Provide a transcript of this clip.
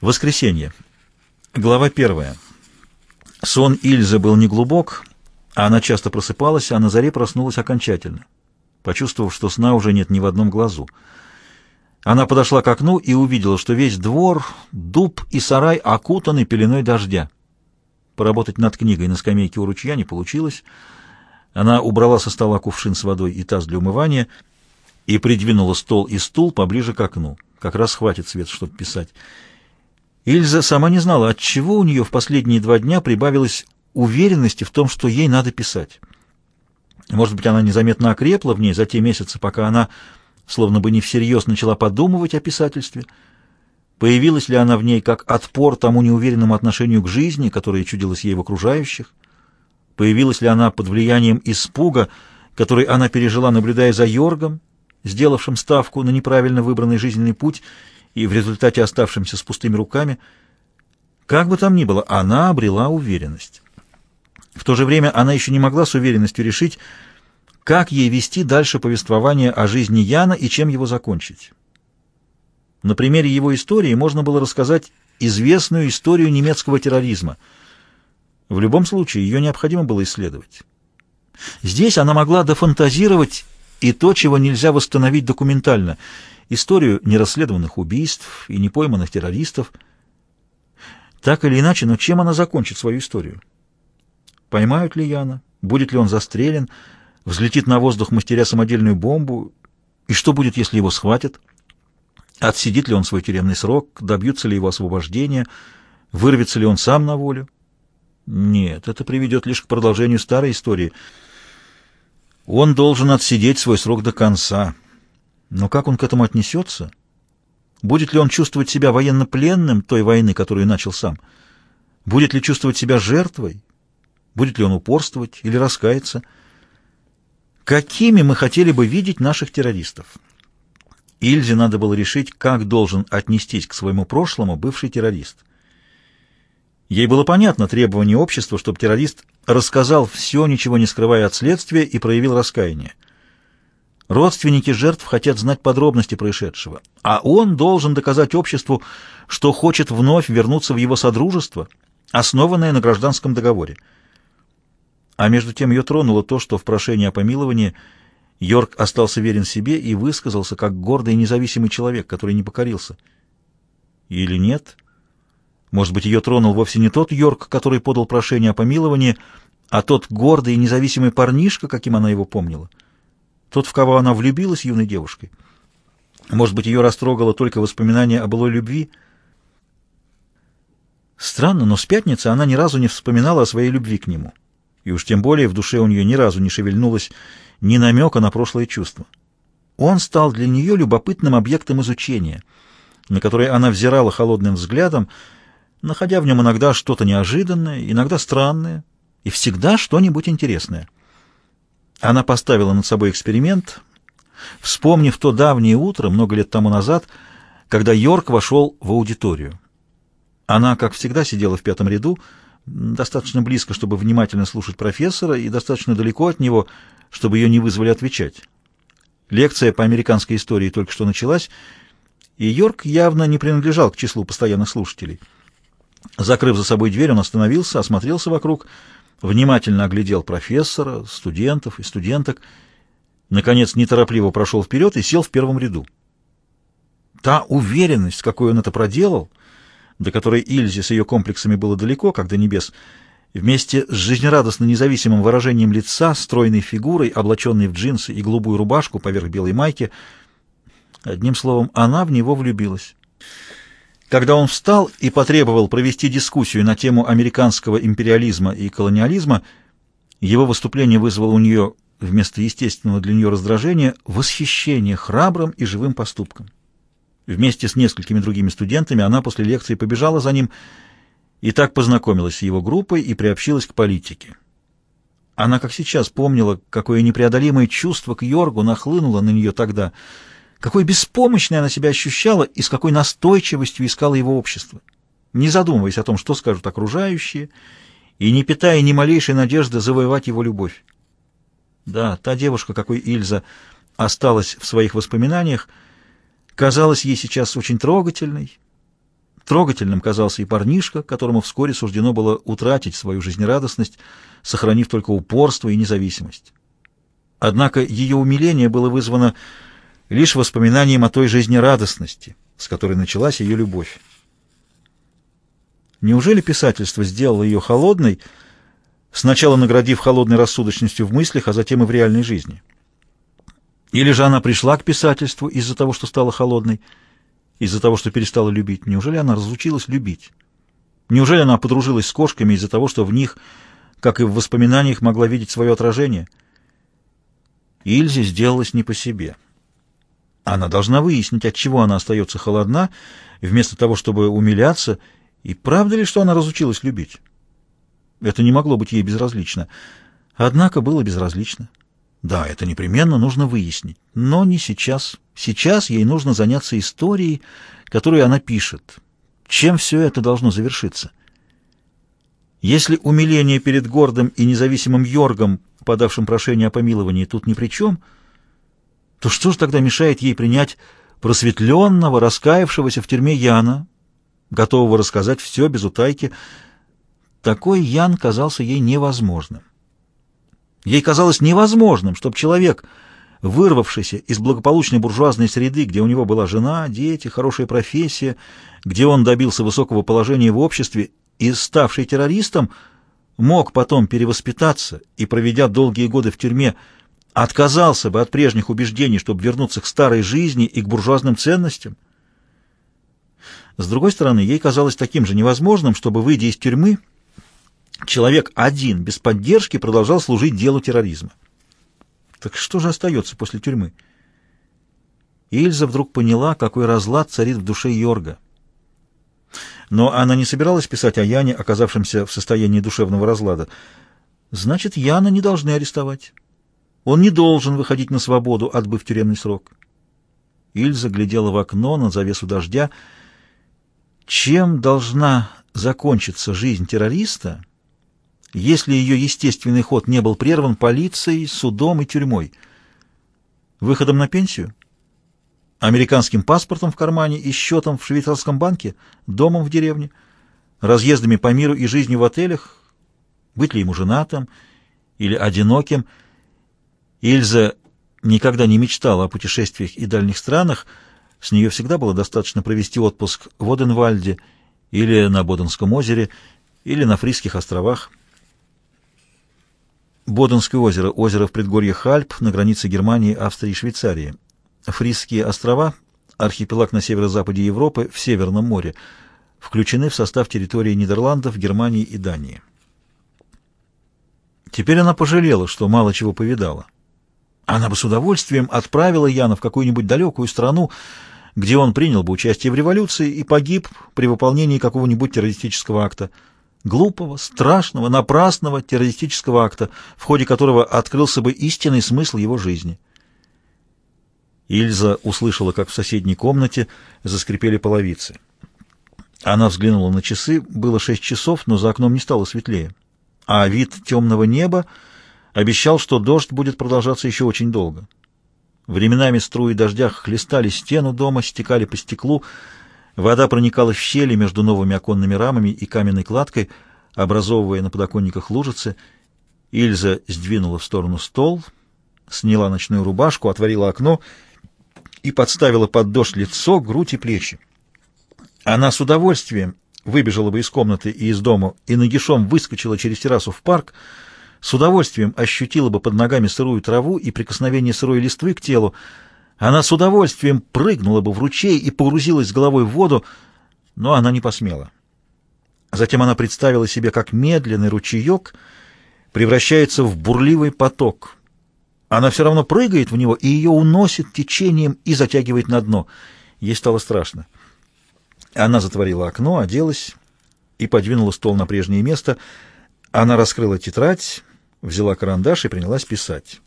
Воскресенье. Глава первая. Сон Ильзы был неглубок, а она часто просыпалась, а на заре проснулась окончательно, почувствовав, что сна уже нет ни в одном глазу. Она подошла к окну и увидела, что весь двор, дуб и сарай окутаны пеленой дождя. Поработать над книгой на скамейке у ручья не получилось. Она убрала со стола кувшин с водой и таз для умывания и придвинула стол и стул поближе к окну. Как раз хватит свет, чтобы писать. Ильза сама не знала, от чего у нее в последние два дня прибавилось уверенности в том, что ей надо писать. Может быть, она незаметно окрепла в ней за те месяцы, пока она, словно бы не всерьез, начала подумывать о писательстве. Появилась ли она в ней как отпор тому неуверенному отношению к жизни, которое чудилось ей в окружающих? Появилась ли она под влиянием испуга, который она пережила, наблюдая за Йоргом, сделавшим ставку на неправильно выбранный жизненный путь и в результате оставшимся с пустыми руками. Как бы там ни было, она обрела уверенность. В то же время она еще не могла с уверенностью решить, как ей вести дальше повествование о жизни Яна и чем его закончить. На примере его истории можно было рассказать известную историю немецкого терроризма. В любом случае, ее необходимо было исследовать. Здесь она могла дофантазировать и то, чего нельзя восстановить документально — историю нерасследованных убийств и непойманных террористов. Так или иначе, но чем она закончит свою историю? Поймают ли Яна? Будет ли он застрелен? Взлетит на воздух мастеря самодельную бомбу? И что будет, если его схватят? Отсидит ли он свой тюремный срок? Добьются ли его освобождения? Вырвется ли он сам на волю? Нет, это приведет лишь к продолжению старой истории. Он должен отсидеть свой срок до конца. Но как он к этому отнесется? Будет ли он чувствовать себя военнопленным той войны, которую начал сам? Будет ли чувствовать себя жертвой? Будет ли он упорствовать или раскаяться? Какими мы хотели бы видеть наших террористов? Ильзе надо было решить, как должен отнестись к своему прошлому бывший террорист. Ей было понятно требование общества, чтобы террорист рассказал все, ничего не скрывая от следствия, и проявил раскаяние. Родственники жертв хотят знать подробности происшедшего, а он должен доказать обществу, что хочет вновь вернуться в его содружество, основанное на гражданском договоре. А между тем ее тронуло то, что в прошении о помиловании Йорк остался верен себе и высказался как гордый и независимый человек, который не покорился. Или нет? Может быть, ее тронул вовсе не тот Йорк, который подал прошение о помиловании, а тот гордый и независимый парнишка, каким она его помнила? Тот, в кого она влюбилась юной девушкой. Может быть, ее растрогало только воспоминание о былой любви. Странно, но с пятницы она ни разу не вспоминала о своей любви к нему. И уж тем более в душе у нее ни разу не шевельнулось ни намека на прошлое чувство. Он стал для нее любопытным объектом изучения, на который она взирала холодным взглядом, находя в нем иногда что-то неожиданное, иногда странное и всегда что-нибудь интересное. Она поставила над собой эксперимент, вспомнив то давнее утро, много лет тому назад, когда Йорк вошел в аудиторию. Она, как всегда, сидела в пятом ряду, достаточно близко, чтобы внимательно слушать профессора, и достаточно далеко от него, чтобы ее не вызвали отвечать. Лекция по американской истории только что началась, и Йорк явно не принадлежал к числу постоянных слушателей. Закрыв за собой дверь, он остановился, осмотрелся вокруг — внимательно оглядел профессора, студентов и студенток, наконец неторопливо прошел вперед и сел в первом ряду. Та уверенность, какой он это проделал, до которой Ильзе с ее комплексами было далеко, как до небес, вместе с жизнерадостно независимым выражением лица, стройной фигурой, облаченной в джинсы и голубую рубашку поверх белой майки, одним словом, она в него влюбилась. Когда он встал и потребовал провести дискуссию на тему американского империализма и колониализма, его выступление вызвало у нее, вместо естественного для нее раздражения, восхищение храбрым и живым поступком. Вместе с несколькими другими студентами она после лекции побежала за ним и так познакомилась с его группой и приобщилась к политике. Она, как сейчас, помнила, какое непреодолимое чувство к Йоргу нахлынуло на нее тогда — какой беспомощной она себя ощущала и с какой настойчивостью искала его общество, не задумываясь о том, что скажут окружающие, и не питая ни малейшей надежды завоевать его любовь. Да, та девушка, какой Ильза осталась в своих воспоминаниях, казалась ей сейчас очень трогательной, Трогательным казался и парнишка, которому вскоре суждено было утратить свою жизнерадостность, сохранив только упорство и независимость. Однако ее умиление было вызвано лишь воспоминанием о той жизнерадостности, с которой началась ее любовь. Неужели писательство сделало ее холодной, сначала наградив холодной рассудочностью в мыслях, а затем и в реальной жизни? Или же она пришла к писательству из-за того, что стала холодной, из-за того, что перестала любить? Неужели она разучилась любить? Неужели она подружилась с кошками из-за того, что в них, как и в воспоминаниях, могла видеть свое отражение? Ильзе сделалось не по себе. Она должна выяснить, от чего она остается холодна, вместо того, чтобы умиляться, и правда ли, что она разучилась любить? Это не могло быть ей безразлично. Однако было безразлично. Да, это непременно нужно выяснить, но не сейчас. Сейчас ей нужно заняться историей, которую она пишет. Чем все это должно завершиться? Если умиление перед гордым и независимым Йоргом, подавшим прошение о помиловании, тут ни при чем, то что же тогда мешает ей принять просветленного, раскаявшегося в тюрьме Яна, готового рассказать все без утайки? Такой Ян казался ей невозможным. Ей казалось невозможным, чтобы человек, вырвавшийся из благополучной буржуазной среды, где у него была жена, дети, хорошая профессия, где он добился высокого положения в обществе и ставший террористом, мог потом перевоспитаться и, проведя долгие годы в тюрьме, отказался бы от прежних убеждений, чтобы вернуться к старой жизни и к буржуазным ценностям. С другой стороны, ей казалось таким же невозможным, чтобы, выйдя из тюрьмы, человек один, без поддержки, продолжал служить делу терроризма. Так что же остается после тюрьмы? Ильза вдруг поняла, какой разлад царит в душе Йорга. Но она не собиралась писать о Яне, оказавшемся в состоянии душевного разлада. Значит, Яна не должны арестовать. Он не должен выходить на свободу, отбыв тюремный срок. Ильза глядела в окно на завесу дождя. Чем должна закончиться жизнь террориста, если ее естественный ход не был прерван полицией, судом и тюрьмой? Выходом на пенсию? Американским паспортом в кармане и счетом в швейцарском банке? Домом в деревне? Разъездами по миру и жизнью в отелях? Быть ли ему женатым или одиноким? Ильза никогда не мечтала о путешествиях и дальних странах, с нее всегда было достаточно провести отпуск в Оденвальде или на Боденском озере, или на Фрисских островах. Боденское озеро – озеро в предгорье Альп на границе Германии, Австрии и Швейцарии. Фрисские острова – архипелаг на северо-западе Европы в Северном море, включены в состав территории Нидерландов, Германии и Дании. Теперь она пожалела, что мало чего повидала. Она бы с удовольствием отправила Яна в какую-нибудь далекую страну, где он принял бы участие в революции и погиб при выполнении какого-нибудь террористического акта. Глупого, страшного, напрасного террористического акта, в ходе которого открылся бы истинный смысл его жизни. Ильза услышала, как в соседней комнате заскрипели половицы. Она взглянула на часы, было шесть часов, но за окном не стало светлее. А вид темного неба обещал, что дождь будет продолжаться еще очень долго. Временами струи дождя хлестали стену дома, стекали по стеклу, вода проникала в щели между новыми оконными рамами и каменной кладкой, образовывая на подоконниках лужицы. Ильза сдвинула в сторону стол, сняла ночную рубашку, отворила окно и подставила под дождь лицо, грудь и плечи. Она с удовольствием выбежала бы из комнаты и из дома и нагишом выскочила через террасу в парк, с удовольствием ощутила бы под ногами сырую траву и прикосновение сырой листвы к телу. Она с удовольствием прыгнула бы в ручей и погрузилась с головой в воду, но она не посмела. Затем она представила себе, как медленный ручеек превращается в бурливый поток. Она все равно прыгает в него, и ее уносит течением и затягивает на дно. Ей стало страшно. Она затворила окно, оделась и подвинула стол на прежнее место. Она раскрыла тетрадь, взяла карандаш и принялась писать.